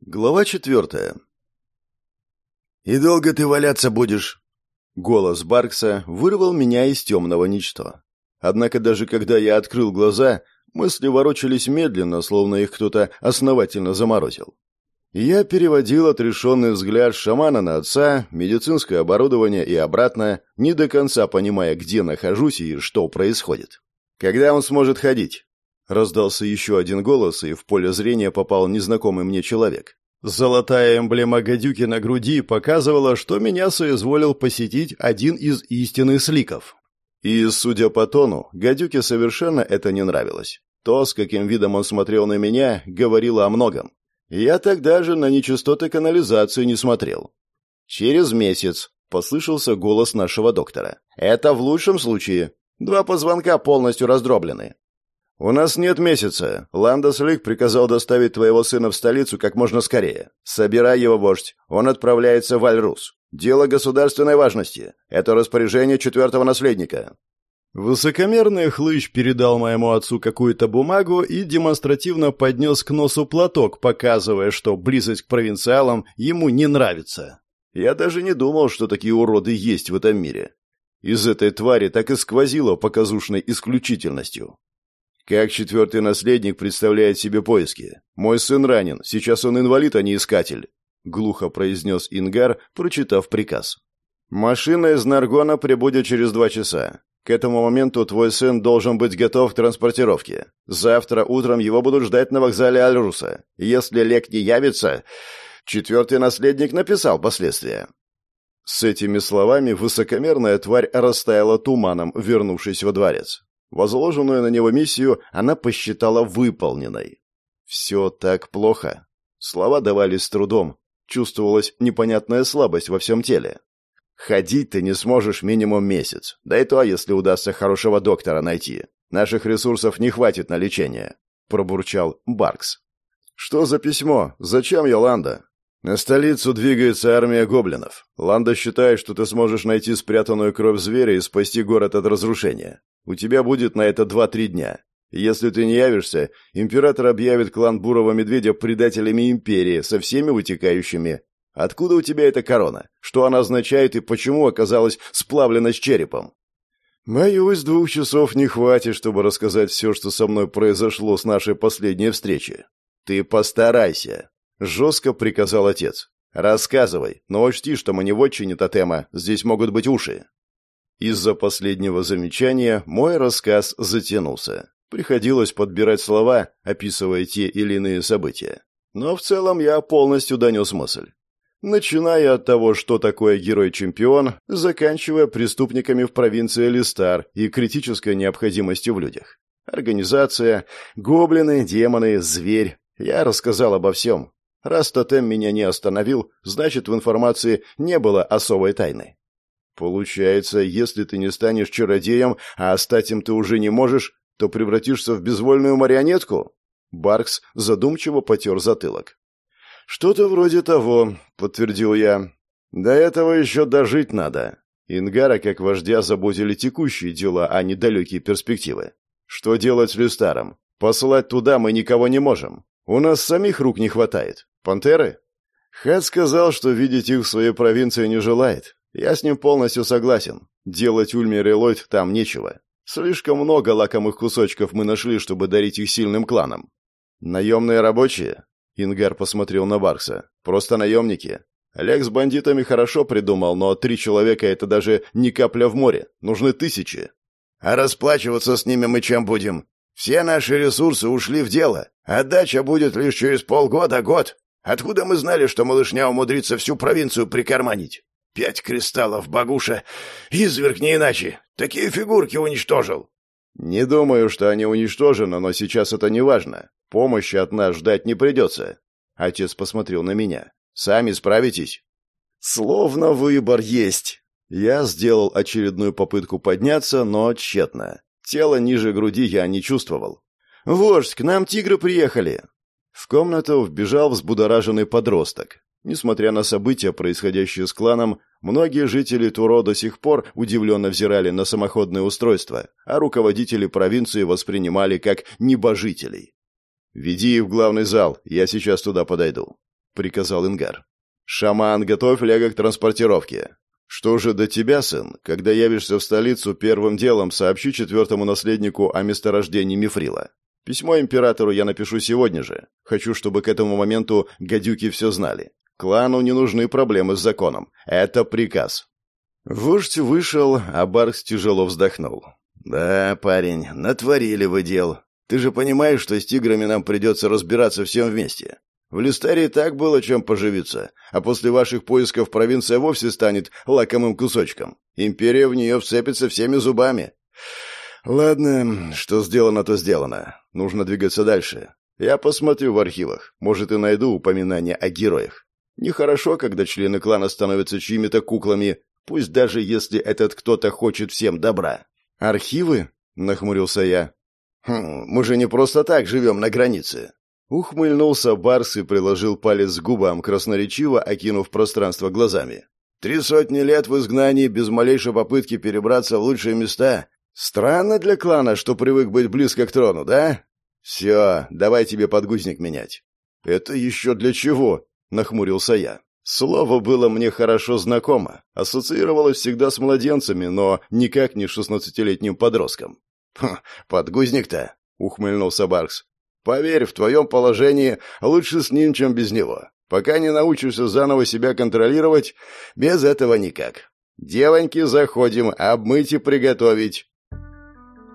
Глава четвертая. «И долго ты валяться будешь?» Голос Баркса вырвал меня из темного ничто. Однако даже когда я открыл глаза, мысли ворочались медленно, словно их кто-то основательно заморозил. Я переводил отрешенный взгляд шамана на отца, медицинское оборудование и обратно, не до конца понимая, где нахожусь и что происходит. «Когда он сможет ходить?» Раздался еще один голос, и в поле зрения попал незнакомый мне человек. Золотая эмблема гадюки на груди показывала, что меня соизволил посетить один из истинных сликов. И, судя по тону, гадюке совершенно это не нравилось. То, с каким видом он смотрел на меня, говорило о многом. Я тогда же на нечистоты канализации не смотрел. «Через месяц», — послышался голос нашего доктора. «Это в лучшем случае. Два позвонка полностью раздроблены. «У нас нет месяца. Ландос Лик приказал доставить твоего сына в столицу как можно скорее. Собирай его, вождь. Он отправляется в Альрус. Дело государственной важности. Это распоряжение четвертого наследника». Высокомерный хлыщ передал моему отцу какую-то бумагу и демонстративно поднес к носу платок, показывая, что близость к провинциалам ему не нравится. Я даже не думал, что такие уроды есть в этом мире. Из этой твари так и сквозило показушной исключительностью. Как четвертый наследник представляет себе поиски? Мой сын ранен, сейчас он инвалид, а не искатель», — глухо произнес Ингар, прочитав приказ. «Машина из Наргона прибудет через два часа. К этому моменту твой сын должен быть готов к транспортировке. Завтра утром его будут ждать на вокзале Альруса. Если Лек не явится, четвертый наследник написал последствия». С этими словами высокомерная тварь растаяла туманом, вернувшись во дворец. Возложенную на него миссию она посчитала выполненной. «Все так плохо». Слова давались с трудом. Чувствовалась непонятная слабость во всем теле. «Ходить ты не сможешь минимум месяц. Да и то, если удастся хорошего доктора найти. Наших ресурсов не хватит на лечение», — пробурчал Баркс. «Что за письмо? Зачем Йоланда?» «На столицу двигается армия гоблинов. Ланда считает, что ты сможешь найти спрятанную кровь зверя и спасти город от разрушения. У тебя будет на это два-три дня. Если ты не явишься, император объявит клан Бурого Медведя предателями империи со всеми вытекающими. Откуда у тебя эта корона? Что она означает и почему оказалась сплавлена с черепом? Боюсь, двух часов не хватит, чтобы рассказать все, что со мной произошло с нашей последней встречи. Ты постарайся, жестко приказал отец. Рассказывай, но учти, что мы не в отчине тотема, здесь могут быть уши. Из-за последнего замечания мой рассказ затянулся. Приходилось подбирать слова, описывая те или иные события. Но в целом я полностью донес мысль. Начиная от того, что такое герой-чемпион, заканчивая преступниками в провинции Листар и критической необходимостью в людях. Организация, гоблины, демоны, зверь. Я рассказал обо всем. Раз тотем меня не остановил, значит, в информации не было особой тайны. Получается, если ты не станешь чародеем, а стать им ты уже не можешь, то превратишься в безвольную марионетку? Баркс задумчиво потер затылок. Что-то вроде того, подтвердил я. До этого еще дожить надо. Ингара, как вождя, заботили текущие дела, а не далекие перспективы. Что делать с Люстаром? Посылать туда мы никого не можем. У нас самих рук не хватает. Пантеры? Хэт сказал, что видеть их в своей провинции не желает. Я с ним полностью согласен. Делать Ульмер и Ллойд там нечего. Слишком много лакомых кусочков мы нашли, чтобы дарить их сильным кланам. Наемные рабочие? Ингар посмотрел на Баркса. Просто наемники. Олег с бандитами хорошо придумал, но три человека — это даже не капля в море. Нужны тысячи. А расплачиваться с ними мы чем будем? Все наши ресурсы ушли в дело. Отдача будет лишь через полгода-год. Откуда мы знали, что малышня умудрится всю провинцию прикарманить? Пять кристаллов, Багуша. Изверг не иначе. Такие фигурки уничтожил. Не думаю, что они уничтожены, но сейчас это не важно. Помощи от нас ждать не придется. Отец посмотрел на меня. Сами справитесь. Словно выбор есть. Я сделал очередную попытку подняться, но тщетно. Тело ниже груди я не чувствовал. «Вождь, к нам тигры приехали!» В комнату вбежал взбудораженный подросток. Несмотря на события, происходящие с кланом, многие жители Туро до сих пор удивленно взирали на самоходное устройство, а руководители провинции воспринимали как небожителей. «Веди их в главный зал, я сейчас туда подойду». — приказал Ингар. «Шаман, готовь Лего к транспортировке. Что же до тебя, сын? Когда явишься в столицу, первым делом сообщи четвертому наследнику о месторождении Мифрила. Письмо императору я напишу сегодня же. Хочу, чтобы к этому моменту гадюки все знали. Клану не нужны проблемы с законом. Это приказ». Вождь вышел, а Баркс тяжело вздохнул. «Да, парень, натворили вы дел. Ты же понимаешь, что с тиграми нам придется разбираться всем вместе. В Листарии так было чем поживиться, а после ваших поисков провинция вовсе станет лакомым кусочком. Империя в нее вцепится всеми зубами. Ладно, что сделано, то сделано. Нужно двигаться дальше. Я посмотрю в архивах. Может, и найду упоминания о героях. Нехорошо, когда члены клана становятся чьими-то куклами, пусть даже если этот кто-то хочет всем добра. «Архивы?» — нахмурился я. «Хм, мы же не просто так живем на границе. Ухмыльнулся Барс и приложил палец к губам, красноречиво окинув пространство глазами. «Три сотни лет в изгнании без малейшей попытки перебраться в лучшие места. Странно для клана, что привык быть близко к трону, да? Все, давай тебе подгузник менять». «Это еще для чего?» — нахмурился я. Слово было мне хорошо знакомо, ассоциировалось всегда с младенцами, но никак не с шестнадцатилетним подростком. «Хм, подгузник-то?» — ухмыльнулся Баркс. Поверь, в твоем положении лучше с ним, чем без него. Пока не научишься заново себя контролировать, без этого никак. Девоньки, заходим, обмыть и приготовить».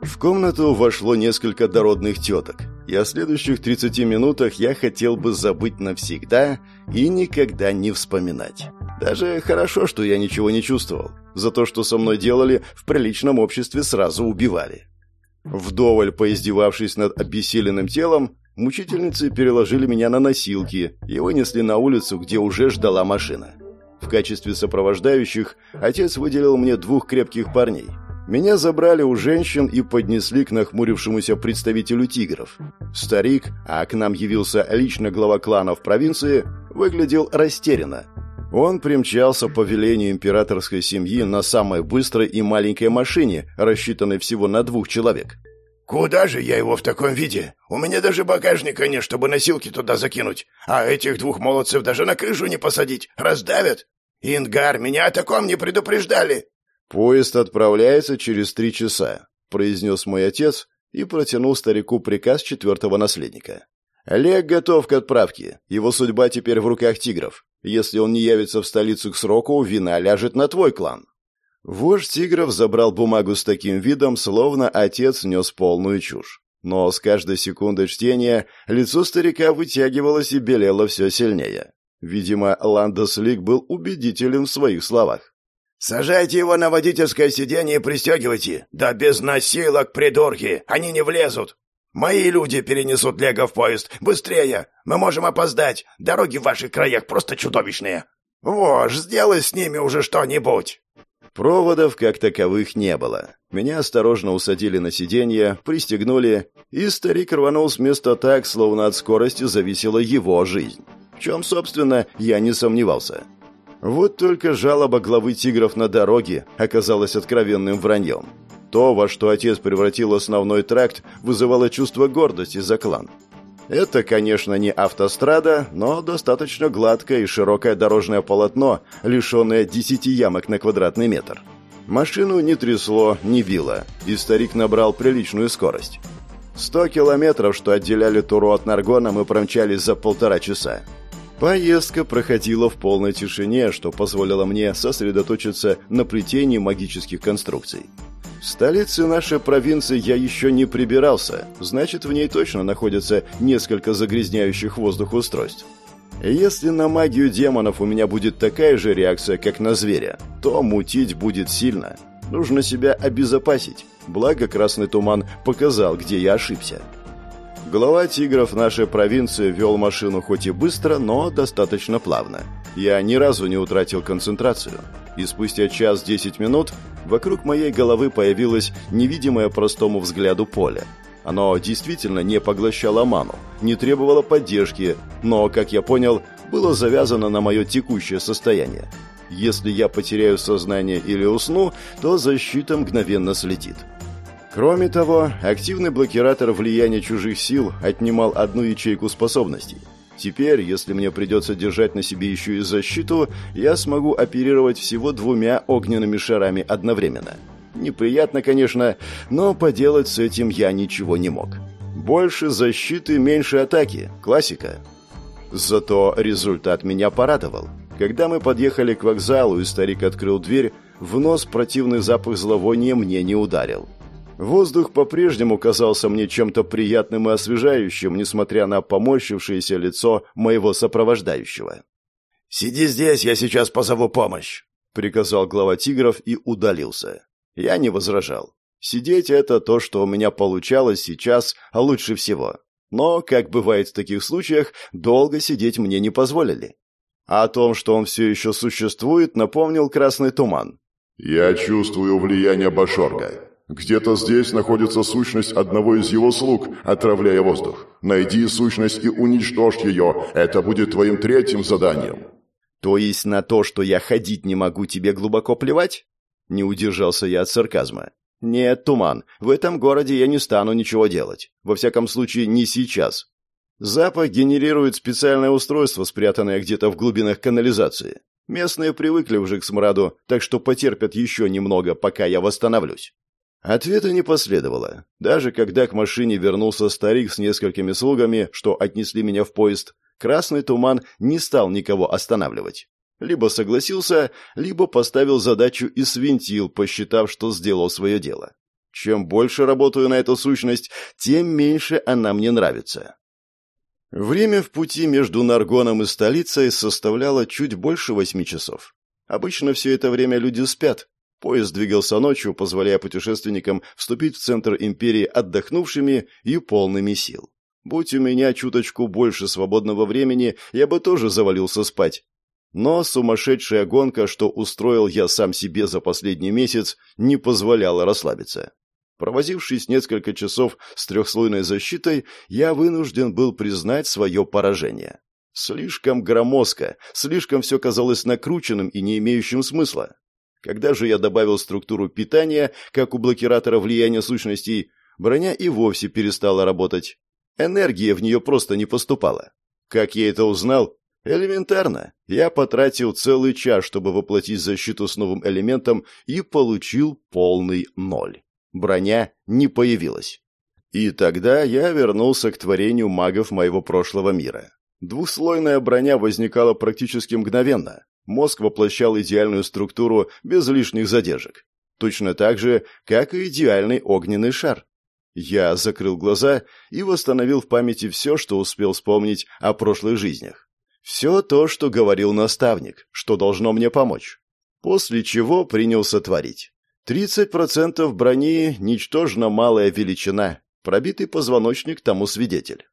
В комнату вошло несколько дородных теток, и о следующих 30 минутах я хотел бы забыть навсегда и никогда не вспоминать. Даже хорошо, что я ничего не чувствовал. За то, что со мной делали, в приличном обществе сразу убивали. Вдоволь поиздевавшись над обессиленным телом, мучительницы переложили меня на носилки и вынесли на улицу, где уже ждала машина. В качестве сопровождающих отец выделил мне двух крепких парней. Меня забрали у женщин и поднесли к нахмурившемуся представителю тигров. Старик, а к нам явился лично глава клана в провинции, выглядел растерянно, он примчался по велению императорской семьи на самой быстрой и маленькой машине, рассчитанной всего на двух человек. «Куда же я его в таком виде? У меня даже багажника нет, чтобы носилки туда закинуть. А этих двух молодцев даже на крышу не посадить. Раздавят. Ингар, меня о таком не предупреждали». «Поезд отправляется через три часа», — произнес мой отец и протянул старику приказ четвертого наследника. Олег готов к отправке. Его судьба теперь в руках тигров. Если он не явится в столицу к сроку, вина ляжет на твой клан». Вождь тигров забрал бумагу с таким видом, словно отец нес полную чушь. Но с каждой секундой чтения лицо старика вытягивалось и белело все сильнее. Видимо, Ландос Лик был убедителен в своих словах. «Сажайте его на водительское сиденье и пристегивайте! Да без насилок, придурки! Они не влезут!» «Мои люди перенесут Лего в поезд! Быстрее! Мы можем опоздать! Дороги в ваших краях просто чудовищные! Вож, сделай с ними уже что-нибудь!» Проводов как таковых не было. Меня осторожно усадили на сиденье, пристегнули, и старик рванул с места так, словно от скорости зависела его жизнь. В чем, собственно, я не сомневался. Вот только жалоба главы тигров на дороге оказалась откровенным враньем. То, во что отец превратил основной тракт, вызывало чувство гордости за клан. Это, конечно, не автострада, но достаточно гладкое и широкое дорожное полотно, лишенное десяти ямок на квадратный метр. Машину не трясло, не било, и старик набрал приличную скорость. Сто километров, что отделяли Туру от Наргона, мы промчались за полтора часа. Поездка проходила в полной тишине, что позволило мне сосредоточиться на плетении магических конструкций. В столице нашей провинции я еще не прибирался, значит, в ней точно находится несколько загрязняющих воздух устройств. Если на магию демонов у меня будет такая же реакция, как на зверя, то мутить будет сильно. Нужно себя обезопасить. Благо, красный туман показал, где я ошибся. Глава тигров нашей провинции вел машину хоть и быстро, но достаточно плавно. Я ни разу не утратил концентрацию. И спустя час десять минут Вокруг моей головы появилось невидимое простому взгляду поле. Оно действительно не поглощало ману, не требовало поддержки, но, как я понял, было завязано на мое текущее состояние. Если я потеряю сознание или усну, то защита мгновенно слетит. Кроме того, активный блокиратор влияния чужих сил отнимал одну ячейку способностей. Теперь, если мне придется держать на себе еще и защиту, я смогу оперировать всего двумя огненными шарами одновременно. Неприятно, конечно, но поделать с этим я ничего не мог. Больше защиты, меньше атаки. Классика. Зато результат меня порадовал. Когда мы подъехали к вокзалу и старик открыл дверь, в нос противный запах зловония мне не ударил. Воздух по-прежнему казался мне чем-то приятным и освежающим, несмотря на поморщившееся лицо моего сопровождающего. «Сиди здесь, я сейчас позову помощь», — приказал глава тигров и удалился. Я не возражал. Сидеть — это то, что у меня получалось сейчас, а лучше всего. Но, как бывает в таких случаях, долго сидеть мне не позволили. А о том, что он все еще существует, напомнил красный туман. «Я чувствую влияние Башорга. Где-то здесь находится сущность одного из его слуг, отравляя воздух. Найди сущность и уничтожь ее. Это будет твоим третьим заданием». «То есть на то, что я ходить не могу, тебе глубоко плевать?» Не удержался я от сарказма. «Нет, Туман, в этом городе я не стану ничего делать. Во всяком случае, не сейчас. Запах генерирует специальное устройство, спрятанное где-то в глубинах канализации. Местные привыкли уже к смраду, так что потерпят еще немного, пока я восстановлюсь». Ответа не последовало. Даже когда к машине вернулся старик с несколькими слугами, что отнесли меня в поезд, красный туман не стал никого останавливать. Либо согласился, либо поставил задачу и свинтил, посчитав, что сделал свое дело. Чем больше работаю на эту сущность, тем меньше она мне нравится. Время в пути между Наргоном и столицей составляло чуть больше восьми часов. Обычно все это время люди спят. Поезд двигался ночью, позволяя путешественникам вступить в центр империи отдохнувшими и полными сил. Будь у меня чуточку больше свободного времени, я бы тоже завалился спать, но сумасшедшая гонка, что устроил я сам себе за последний месяц, не позволяла расслабиться. Провозившись несколько часов с трехслойной защитой, я вынужден был признать свое поражение. Слишком громоздко, слишком все казалось накрученным и не имеющим смысла. Когда же я добавил структуру питания, как у блокиратора влияния сущностей, броня и вовсе перестала работать. Энергия в нее просто не поступала. Как я это узнал, Элементарно. Я потратил целый час, чтобы воплотить защиту с новым элементом и получил полный ноль. Броня не появилась. И тогда я вернулся к творению магов моего прошлого мира. Двухслойная броня возникала практически мгновенно. Мозг воплощал идеальную структуру без лишних задержек. Точно так же, как и идеальный огненный шар. Я закрыл глаза и восстановил в памяти все, что успел вспомнить о прошлых жизнях. Все то, что говорил наставник, что должно мне помочь. После чего принялся творить. 30% брони – ничтожно малая величина. Пробитый позвоночник тому свидетель.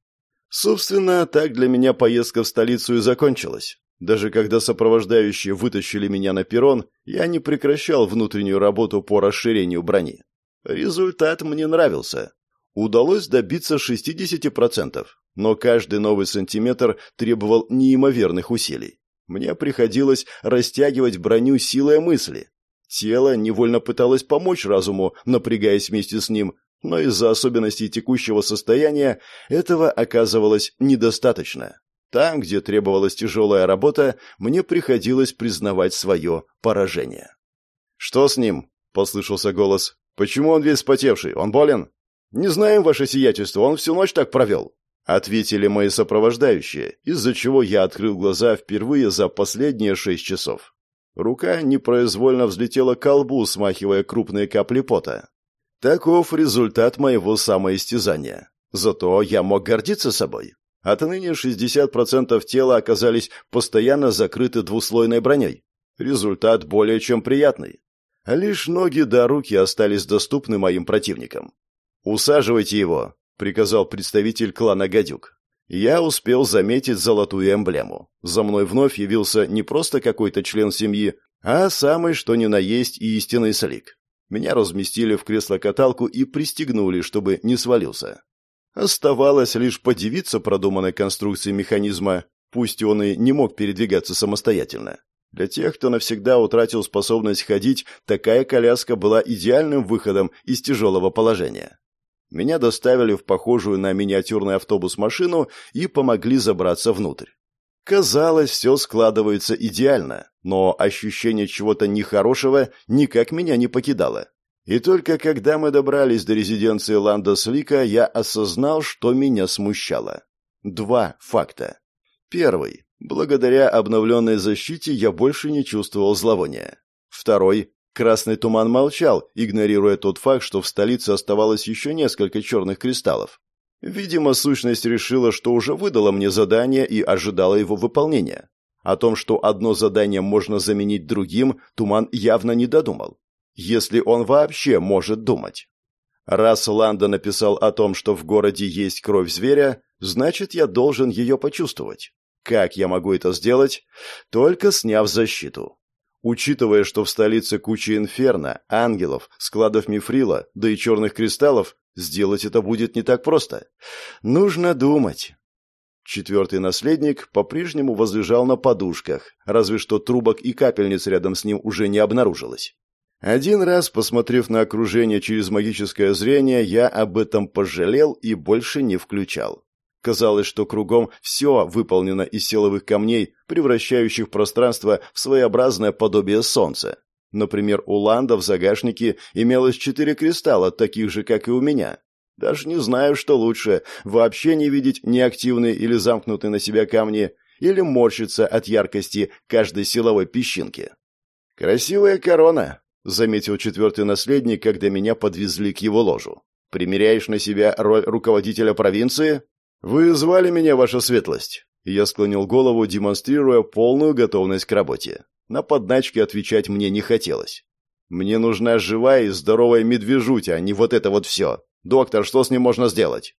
Собственно, так для меня поездка в столицу и закончилась. Даже когда сопровождающие вытащили меня на перрон, я не прекращал внутреннюю работу по расширению брони. Результат мне нравился. Удалось добиться 60% но каждый новый сантиметр требовал неимоверных усилий. Мне приходилось растягивать броню силой мысли. Тело невольно пыталось помочь разуму, напрягаясь вместе с ним, но из-за особенностей текущего состояния этого оказывалось недостаточно. Там, где требовалась тяжелая работа, мне приходилось признавать свое поражение. «Что с ним?» — послышался голос. «Почему он весь спотевший? Он болен?» «Не знаем, ваше сиятельство, он всю ночь так провел». Ответили мои сопровождающие, из-за чего я открыл глаза впервые за последние шесть часов. Рука непроизвольно взлетела к колбу, смахивая крупные капли пота. Таков результат моего самоистязания. Зато я мог гордиться собой. Отныне 60% тела оказались постоянно закрыты двуслойной броней. Результат более чем приятный. Лишь ноги до руки остались доступны моим противникам. «Усаживайте его», приказал представитель клана Гадюк. Я успел заметить золотую эмблему. За мной вновь явился не просто какой-то член семьи, а самый что ни на есть и истинный слик. Меня разместили в кресло-каталку и пристегнули, чтобы не свалился. Оставалось лишь подивиться продуманной конструкции механизма, пусть он и не мог передвигаться самостоятельно. Для тех, кто навсегда утратил способность ходить, такая коляска была идеальным выходом из тяжелого положения. Меня доставили в похожую на миниатюрный автобус машину и помогли забраться внутрь. Казалось, все складывается идеально, но ощущение чего-то нехорошего никак меня не покидало. И только когда мы добрались до резиденции Ланда Слика, я осознал, что меня смущало. Два факта. Первый. Благодаря обновленной защите я больше не чувствовал зловония. Второй. Красный туман молчал, игнорируя тот факт, что в столице оставалось еще несколько черных кристаллов. Видимо, сущность решила, что уже выдала мне задание и ожидала его выполнения. О том, что одно задание можно заменить другим, Туман явно не додумал. Если он вообще может думать. Раз Ланда написал о том, что в городе есть кровь зверя, значит, я должен ее почувствовать. Как я могу это сделать? Только сняв защиту. Учитывая, что в столице куча инферно, ангелов, складов мифрила, да и черных кристаллов, сделать это будет не так просто. Нужно думать. Четвертый наследник по-прежнему возлежал на подушках, разве что трубок и капельниц рядом с ним уже не обнаружилось. Один раз, посмотрев на окружение через магическое зрение, я об этом пожалел и больше не включал. Казалось, что кругом все выполнено из силовых камней, превращающих пространство в своеобразное подобие солнца. Например, у Ланда в загашнике имелось четыре кристалла, таких же, как и у меня. Даже не знаю, что лучше, вообще не видеть неактивные или замкнутые на себя камни, или морщиться от яркости каждой силовой песчинки. «Красивая корона», — заметил четвертый наследник, когда меня подвезли к его ложу. «Примеряешь на себя роль руководителя провинции?» «Вы звали меня, ваша светлость?» Я склонил голову, демонстрируя полную готовность к работе. На подначки отвечать мне не хотелось. «Мне нужна живая и здоровая медвежуть, а не вот это вот все. Доктор, что с ним можно сделать?»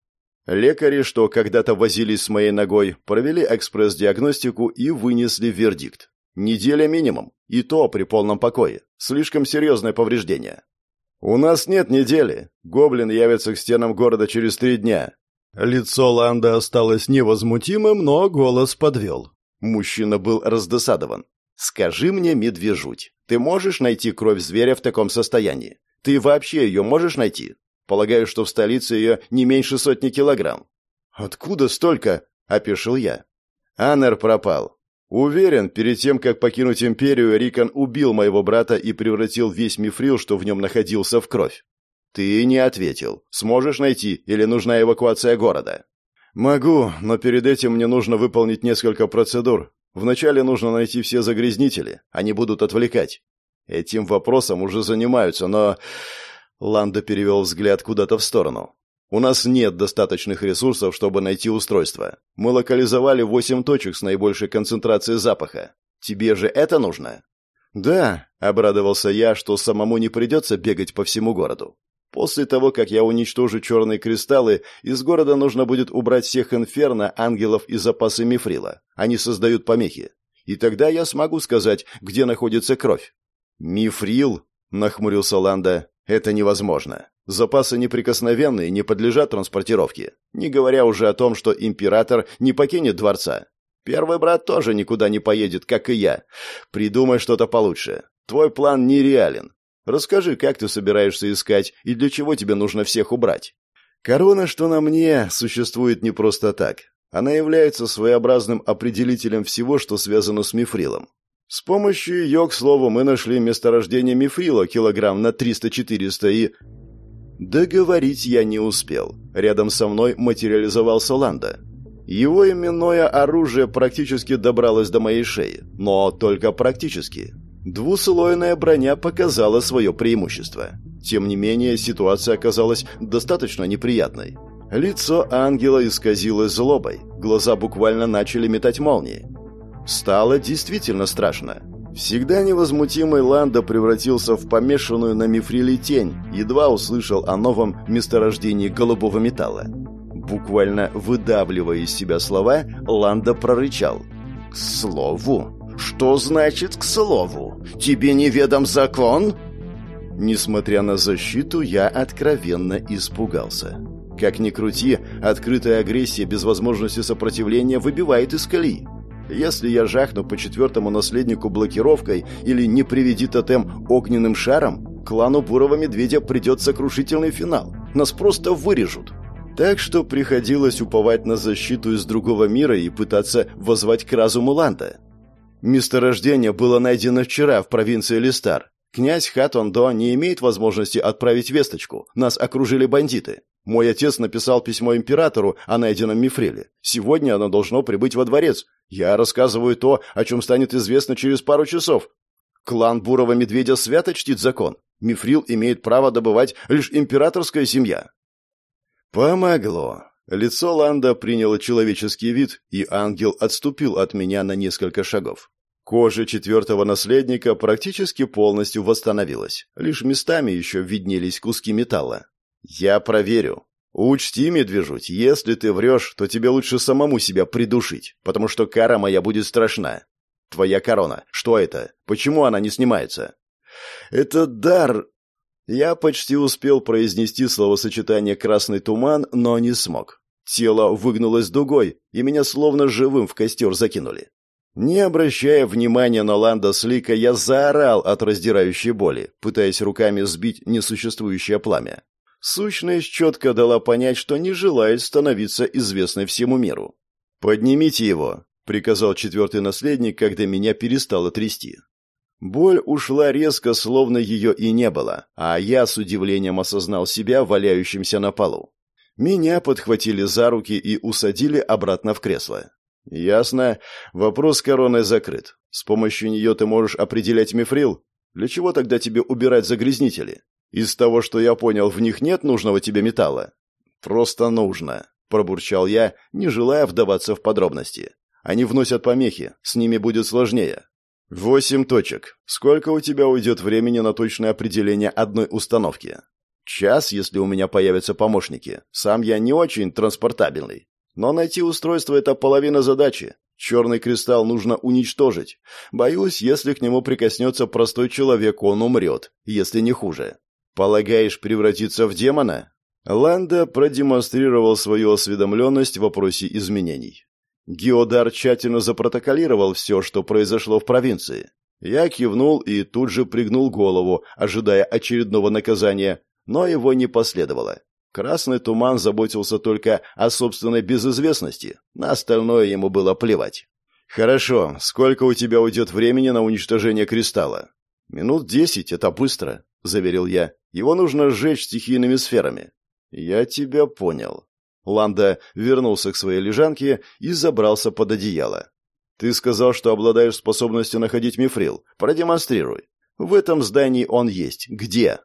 Лекари, что когда-то возились с моей ногой, провели экспресс-диагностику и вынесли вердикт. Неделя минимум, и то при полном покое. Слишком серьезное повреждение. «У нас нет недели. Гоблин явится к стенам города через три дня. Лицо Ланда осталось невозмутимым, но голос подвел. Мужчина был раздосадован. «Скажи мне, медвежуть, ты можешь найти кровь зверя в таком состоянии? Ты вообще ее можешь найти? Полагаю, что в столице ее не меньше сотни килограмм». «Откуда столько?» — опешил я. Аннер пропал. Уверен, перед тем, как покинуть империю, Рикон убил моего брата и превратил весь мифрил, что в нем находился, в кровь. «Ты не ответил. Сможешь найти или нужна эвакуация города?» «Могу, но перед этим мне нужно выполнить несколько процедур. Вначале нужно найти все загрязнители. Они будут отвлекать. Этим вопросом уже занимаются, но...» Ланда перевел взгляд куда-то в сторону. «У нас нет достаточных ресурсов, чтобы найти устройство. Мы локализовали восемь точек с наибольшей концентрацией запаха. Тебе же это нужно?» «Да», — обрадовался я, что самому не придется бегать по всему городу. После того, как я уничтожу черные кристаллы, из города нужно будет убрать всех инферно, ангелов и запасы мифрила. Они создают помехи. И тогда я смогу сказать, где находится кровь. «Мифрил?» — нахмурился Ланда. «Это невозможно. Запасы неприкосновенные, не подлежат транспортировке. Не говоря уже о том, что император не покинет дворца. Первый брат тоже никуда не поедет, как и я. Придумай что-то получше. Твой план нереален. Расскажи, как ты собираешься искать и для чего тебе нужно всех убрать. Корона, что на мне, существует не просто так. Она является своеобразным определителем всего, что связано с мифрилом. С помощью ее, к слову, мы нашли месторождение мифрила килограмм на 300-400 и... Договорить я не успел. Рядом со мной материализовался Ланда. Его именное оружие практически добралось до моей шеи, но только практически. Двуслойная броня показала свое преимущество. Тем не менее, ситуация оказалась достаточно неприятной. Лицо ангела исказилось злобой, глаза буквально начали метать молнии. Стало действительно страшно. Всегда невозмутимый Ланда превратился в помешанную на мифриле тень, едва услышал о новом месторождении голубого металла. Буквально выдавливая из себя слова, Ланда прорычал. «К слову, «Что значит «к слову»? Тебе неведом закон?» Несмотря на защиту, я откровенно испугался. Как ни крути, открытая агрессия без возможности сопротивления выбивает из колеи. Если я жахну по четвертому наследнику блокировкой или не приведи тотем огненным шаром, клану Бурого Медведя придет сокрушительный финал. нас просто вырежут. Так что приходилось уповать на защиту из другого мира и пытаться возвать к разуму Ланда. Месторождение было найдено вчера в провинции Листар. Князь Хатондо не имеет возможности отправить весточку. Нас окружили бандиты. Мой отец написал письмо императору о найденном мифриле. Сегодня оно должно прибыть во дворец. Я рассказываю то, о чем станет известно через пару часов. Клан Бурого Медведя свято чтит закон. Мифрил имеет право добывать лишь императорская семья. Помогло. Лицо Ланда приняло человеческий вид, и ангел отступил от меня на несколько шагов. Кожа четвертого наследника практически полностью восстановилась. Лишь местами еще виднелись куски металла. «Я проверю. Учти, медвежуть, если ты врешь, то тебе лучше самому себя придушить, потому что кара моя будет страшна. Твоя корона. Что это? Почему она не снимается?» «Это дар...» Я почти успел произнести словосочетание «красный туман», но не смог. Тело выгнулось дугой, и меня словно живым в костер закинули. Не обращая внимания на Ланда Слика, я заорал от раздирающей боли, пытаясь руками сбить несуществующее пламя. Сущность четко дала понять, что не желает становиться известной всему миру. «Поднимите его», — приказал четвертый наследник, когда меня перестало трясти. Боль ушла резко, словно ее и не было, а я с удивлением осознал себя валяющимся на полу. Меня подхватили за руки и усадили обратно в кресло. «Ясно. Вопрос с короной закрыт. С помощью нее ты можешь определять мифрил. Для чего тогда тебе убирать загрязнители? Из того, что я понял, в них нет нужного тебе металла?» «Просто нужно», — пробурчал я, не желая вдаваться в подробности. «Они вносят помехи, с ними будет сложнее. «Восемь точек. Сколько у тебя уйдет времени на точное определение одной установки?» «Час, если у меня появятся помощники. Сам я не очень транспортабельный. Но найти устройство — это половина задачи. Черный кристалл нужно уничтожить. Боюсь, если к нему прикоснется простой человек, он умрет, если не хуже. Полагаешь превратиться в демона?» Ланда продемонстрировал свою осведомленность в вопросе изменений. Геодар тщательно запротоколировал все, что произошло в провинции. Я кивнул и тут же пригнул голову, ожидая очередного наказания, но его не последовало. Красный туман заботился только о собственной безызвестности, на остальное ему было плевать. «Хорошо, сколько у тебя уйдет времени на уничтожение кристалла?» «Минут десять, это быстро», — заверил я. «Его нужно сжечь стихийными сферами». «Я тебя понял», Ланда вернулся к своей лежанке и забрался под одеяло. «Ты сказал, что обладаешь способностью находить мифрил. Продемонстрируй. В этом здании он есть. Где?»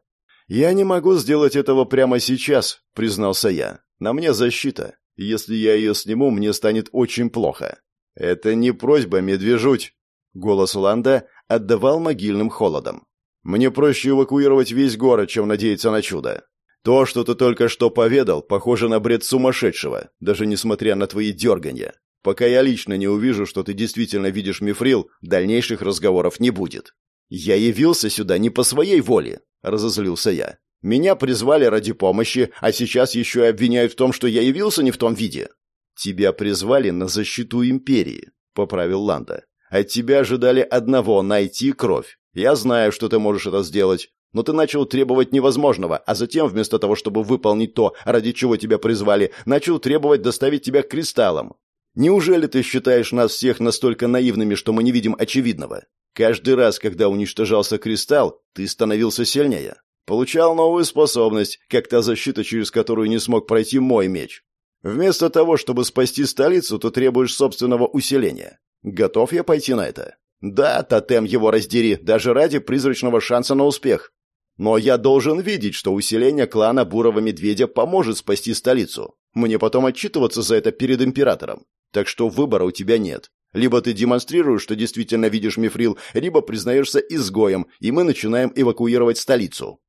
«Я не могу сделать этого прямо сейчас», — признался я. «На мне защита. Если я ее сниму, мне станет очень плохо». «Это не просьба, медвежуть!» Голос Ланда отдавал могильным холодом. «Мне проще эвакуировать весь город, чем надеяться на чудо. То, что ты только что поведал, похоже на бред сумасшедшего, даже несмотря на твои дерганья. Пока я лично не увижу, что ты действительно видишь мифрил, дальнейших разговоров не будет. Я явился сюда не по своей воле, разозлился я. Меня призвали ради помощи, а сейчас еще и обвиняют в том, что я явился не в том виде. Тебя призвали на защиту империи, поправил Ланда. От тебя ожидали одного найти кровь. Я знаю, что ты можешь это сделать, но ты начал требовать невозможного, а затем, вместо того, чтобы выполнить то, ради чего тебя призвали, начал требовать доставить тебя к кристаллам. Неужели ты считаешь нас всех настолько наивными, что мы не видим очевидного? Каждый раз, когда уничтожался кристалл, ты становился сильнее. Получал новую способность, как та защита, через которую не смог пройти мой меч. Вместо того, чтобы спасти столицу, ты требуешь собственного усиления. Готов я пойти на это? Да, тотем его раздери, даже ради призрачного шанса на успех. Но я должен видеть, что усиление клана Бурого Медведя поможет спасти столицу. Мне потом отчитываться за это перед императором. Так что выбора у тебя нет. Либо ты демонстрируешь, что действительно видишь мифрил, либо признаешься изгоем, и мы начинаем эвакуировать столицу.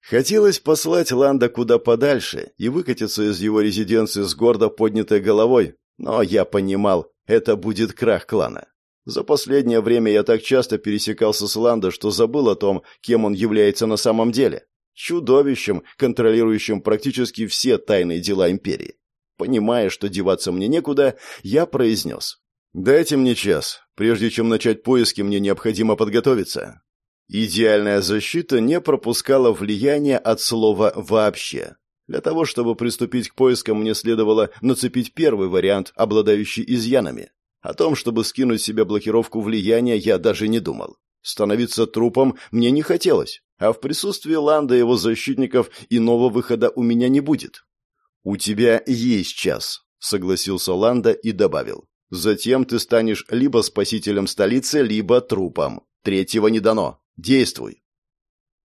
Хотелось послать Ланда куда подальше и выкатиться из его резиденции с гордо поднятой головой, но я понимал, это будет крах клана. За последнее время я так часто пересекался с Ландо, что забыл о том, кем он является на самом деле. Чудовищем, контролирующим практически все тайные дела империи. Понимая, что деваться мне некуда, я произнес. «Дайте мне час. Прежде чем начать поиски, мне необходимо подготовиться». Идеальная защита не пропускала влияния от слова «вообще». Для того, чтобы приступить к поискам, мне следовало нацепить первый вариант, обладающий изъянами. О том, чтобы скинуть себе блокировку влияния, я даже не думал. Становиться трупом мне не хотелось, а в присутствии Ланда и его защитников иного выхода у меня не будет. «У тебя есть час», — согласился Ланда и добавил. «Затем ты станешь либо спасителем столицы, либо трупом. Третьего не дано. Действуй».